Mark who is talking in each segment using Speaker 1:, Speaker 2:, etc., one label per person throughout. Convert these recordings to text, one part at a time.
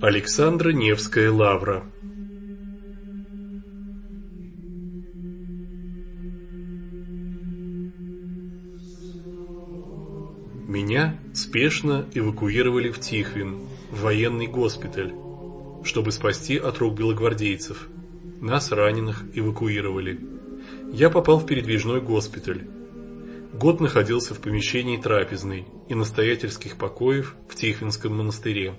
Speaker 1: Александра Невская лавра Меня спешно эвакуировали в Тихвин, в военный госпиталь, чтобы спасти от рук белогвардейцев. Нас, раненых, эвакуировали. Я попал в передвижной госпиталь. Год находился в помещении трапезной и настоятельских покоев в Тихвинском монастыре.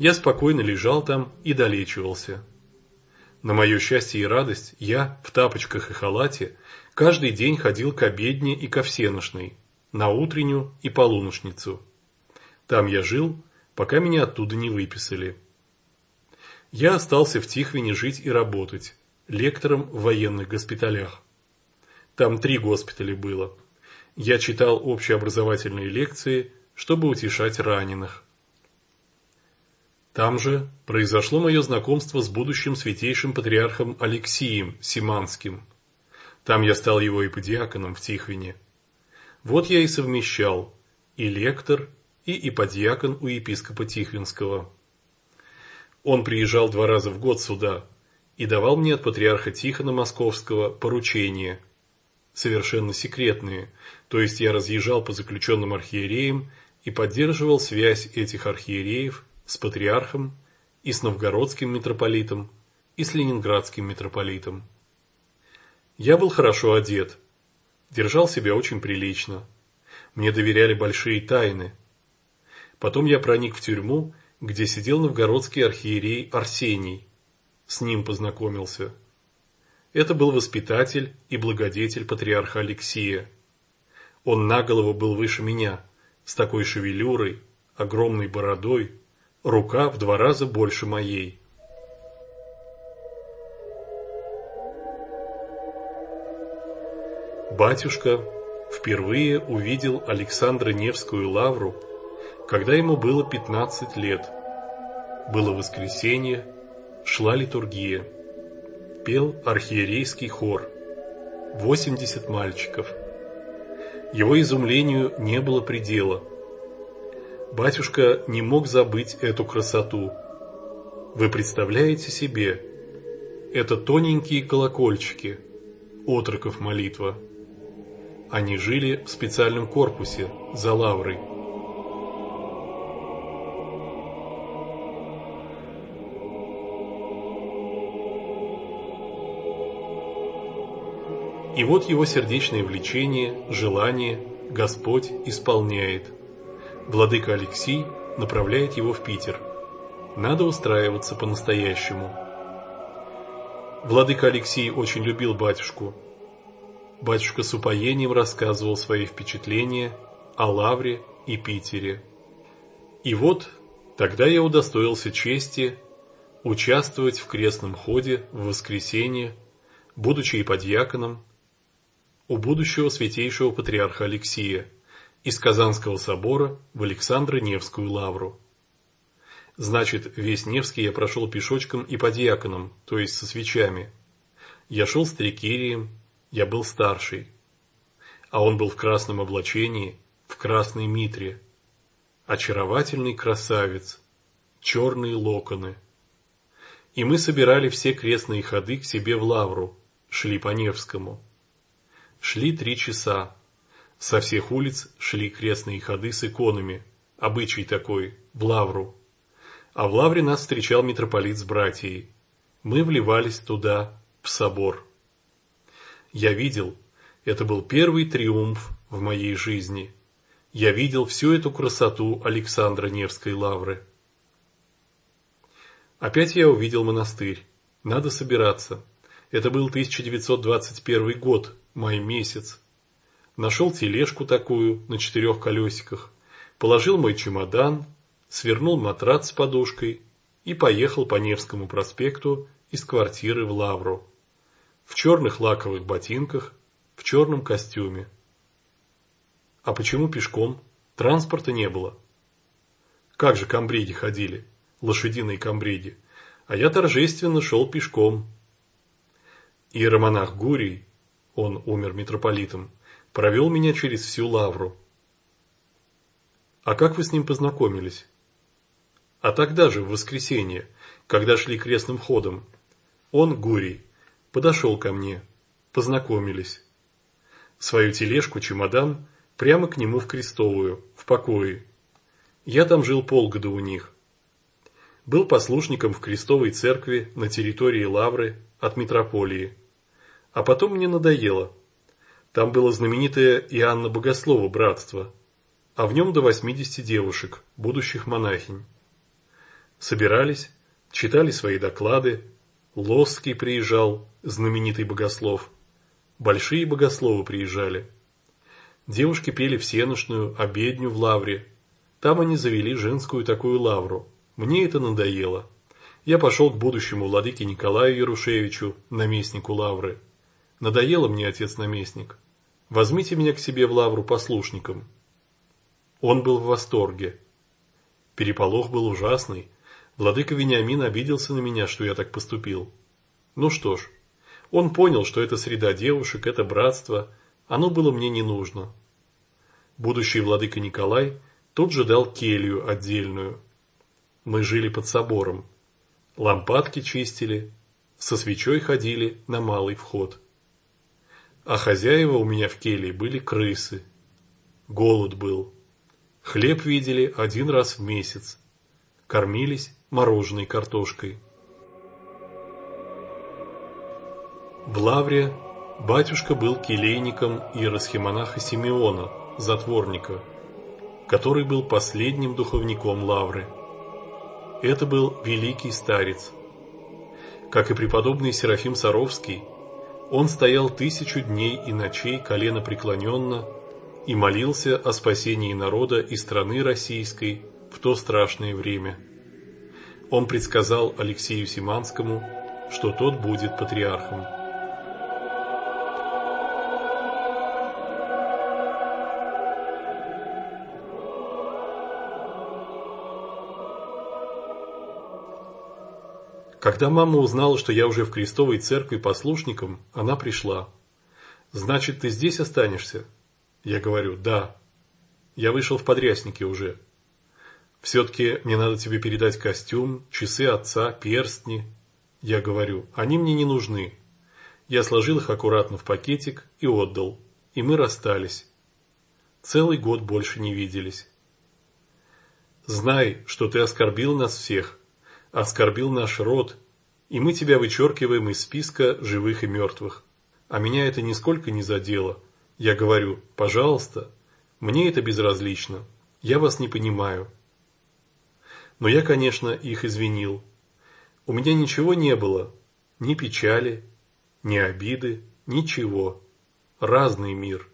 Speaker 1: Я спокойно лежал там и долечивался. На мое счастье и радость, я в тапочках и халате каждый день ходил к обедне и ко всеношной, на утреннюю и полуношницу. Там я жил, пока меня оттуда не выписали. Я остался в Тихвине жить и работать, лектором в военных госпиталях. Там три госпиталя было. Я читал общеобразовательные лекции, чтобы утешать раненых. Там же произошло мое знакомство с будущим святейшим патриархом Алексием Симанским. Там я стал его иподиаконом в Тихвине. Вот я и совмещал и лектор, и иподиакон у епископа Тихвинского. Он приезжал два раза в год сюда и давал мне от патриарха Тихона Московского поручения, совершенно секретные, то есть я разъезжал по заключенным архиереям и поддерживал связь этих архиереев с патриархом и с новгородским митрополитом и с ленинградским митрополитом. Я был хорошо одет, держал себя очень прилично. Мне доверяли большие тайны. Потом я проник в тюрьму, где сидел новгородский архиерей Арсений. С ним познакомился. Это был воспитатель и благодетель патриарха Алексия. Он наголову был выше меня, с такой шевелюрой, огромной бородой, рука в два раза больше моей. Батюшка впервые увидел Александра Невскую лавру, когда ему было 15 лет. Было воскресенье, шла литургия. Пел архиерейский хор. 80 мальчиков. Его изумлению не было предела – Батюшка не мог забыть эту красоту. Вы представляете себе, это тоненькие колокольчики, отроков молитва. Они жили в специальном корпусе за лаврой. И вот его сердечное влечение, желание Господь исполняет – Владыка Алексий направляет его в Питер. Надо устраиваться по-настоящему. Владыка Алексей очень любил батюшку. Батюшка с упоением рассказывал свои впечатления о Лавре и Питере. И вот тогда я удостоился чести участвовать в крестном ходе в воскресенье, будучи и подьяконом, у будущего святейшего патриарха Алексия – из Казанского собора в Александро-Невскую лавру. Значит, весь Невский я прошел пешочком и под яконом, то есть со свечами. Я шел с трикирием, я был старший. А он был в красном облачении, в красной митре. Очаровательный красавец, черные локоны. И мы собирали все крестные ходы к себе в лавру, шли по Невскому. Шли три часа, со всех улиц шли крестные ходы с иконами, обычай такой, в лавру. А в лавре нас встречал митрополит с братьей. Мы вливались туда, в собор. Я видел, это был первый триумф в моей жизни. Я видел всю эту красоту Александра Невской лавры. Опять я увидел монастырь. Надо собираться. Это был 1921 год, май месяц. Нашел тележку такую на четырех колесиках, положил мой чемодан, свернул матрац с подушкой и поехал по Невскому проспекту из квартиры в Лавру. В черных лаковых ботинках, в черном костюме. А почему пешком? Транспорта не было. Как же комбреги ходили, лошадиные комбреги, а я торжественно шел пешком. Иеромонах Гурий, он умер митрополитом, провел меня через всю лавру. А как вы с ним познакомились? А тогда же, в воскресенье, когда шли крестным ходом, он, Гурий, подошел ко мне, познакомились. Свою тележку, чемодан, прямо к нему в крестовую, в покое. Я там жил полгода у них. Был послушником в крестовой церкви на территории Лавры от митрополии. А потом мне надоело. Там было знаменитое Иоанна Богослова братство, а в нем до 80 девушек, будущих монахинь. Собирались, читали свои доклады, Лосский приезжал, знаменитый богослов. Большие богословы приезжали. Девушки пели всеношную, обедню в лавре. Там они завели женскую такую лавру. Мне это надоело. Я пошел к будущему владыке Николаю Ярушевичу, наместнику лавры. Надоело мне отец-наместник. Возьмите меня к себе в лавру послушником. Он был в восторге. Переполох был ужасный. Владыка Вениамин обиделся на меня, что я так поступил. Ну что ж, он понял, что это среда девушек, это братство, оно было мне не нужно. Будущий владыка Николай тут же дал келью отдельную. Мы жили под собором. Лампадки чистили, со свечой ходили на малый вход а хозяева у меня в келье были крысы. Голод был. Хлеб видели один раз в месяц. Кормились мороженой картошкой. В Лавре батюшка был келейником иеросхимонаха Симеона, затворника, который был последним духовником Лавры. Это был великий старец. Как и преподобный Серафим Саровский, он стоял тысячу дней и ночей колено преклоненно и молился о спасении народа и страны российской в то страшное время. Он предсказал Алексею Симанскому, что тот будет патриархом. Когда мама узнала, что я уже в крестовой церкви послушником, она пришла. «Значит, ты здесь останешься?» Я говорю, «Да». Я вышел в подрясники уже. «Все-таки мне надо тебе передать костюм, часы отца, перстни». Я говорю, «Они мне не нужны». Я сложил их аккуратно в пакетик и отдал. И мы расстались. Целый год больше не виделись. Знай, что ты оскорбил нас всех, оскорбил наш род, и мы тебя вычеркиваем из списка живых и мертвых. А меня это нисколько не задело. Я говорю, пожалуйста, мне это безразлично, я вас не понимаю. Но я, конечно, их извинил. У меня ничего не было, ни печали, ни обиды, ничего. Разный мир.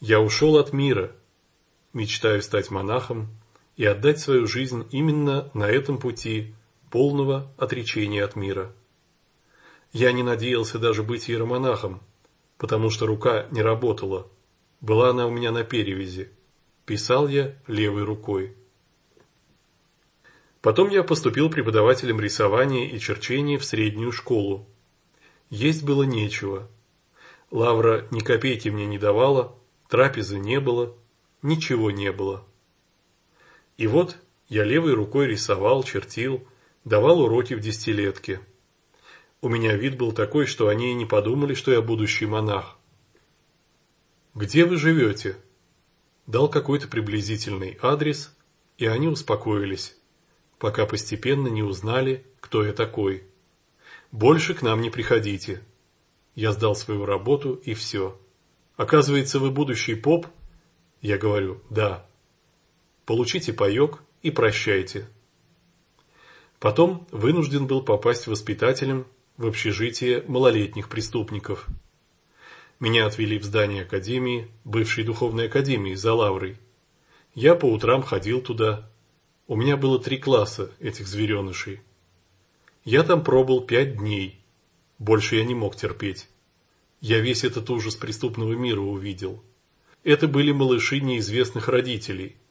Speaker 1: Я ушел от мира, мечтаю стать монахом, и отдать свою жизнь именно на этом пути полного отречения от мира. Я не надеялся даже быть иеромонахом, потому что рука не работала. Была она у меня на перевязи. Писал я левой рукой. Потом я поступил преподавателем рисования и черчения в среднюю школу. Есть было нечего. Лавра ни копейки мне не давала, трапезы не было, ничего не было. И вот я левой рукой рисовал, чертил, давал уроки в десятилетке. У меня вид был такой, что они и не подумали, что я будущий монах. «Где вы живете?» Дал какой-то приблизительный адрес, и они успокоились, пока постепенно не узнали, кто я такой. «Больше к нам не приходите». Я сдал свою работу, и все. «Оказывается, вы будущий поп?» Я говорю «да» получите паек и прощайте. Потом вынужден был попасть воспитателем в общежитие малолетних преступников. Меня отвели в здание академии, бывшей духовной академии, за лаврой. Я по утрам ходил туда. У меня было три класса этих зверенышей. Я там пробыл пять дней. Больше я не мог терпеть. Я весь этот ужас преступного мира увидел. Это были малыши неизвестных родителей –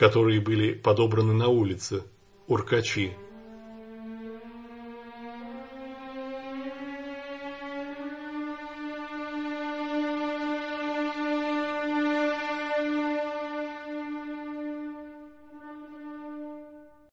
Speaker 1: которые были подобраны на улице, уркачи.